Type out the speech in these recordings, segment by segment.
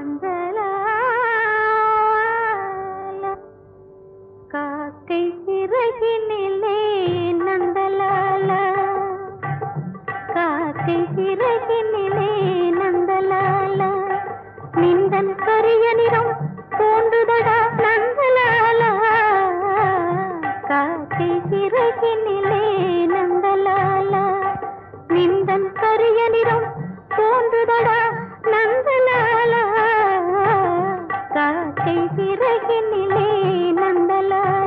நந்தலால. காக்கை சிறகினிலே நந்தலால. காக்கை சிறகினிலே நந்தலால. நிந்தன் கரிய நிறம் தோன்றுதடா நந்தலால. காக்கை சிறகினிலே காக்கை சிறகினிலே நந்தலாலா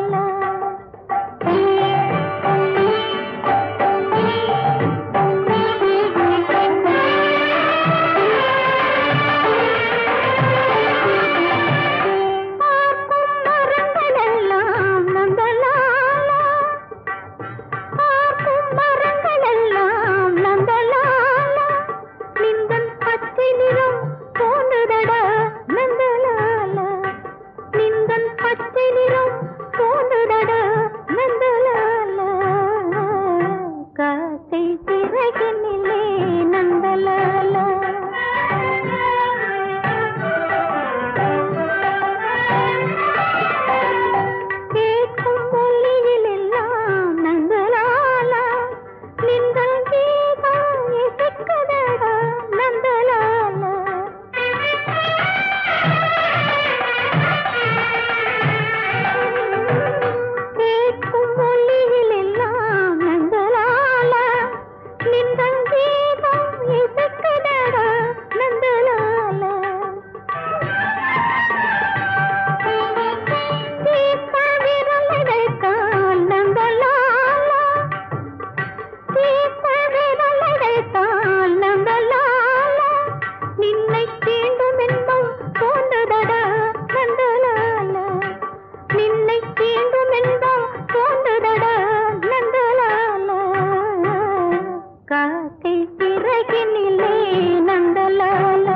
பிறகினிலே நந்தலால.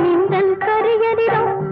நீங்கள் கரியறிறோம்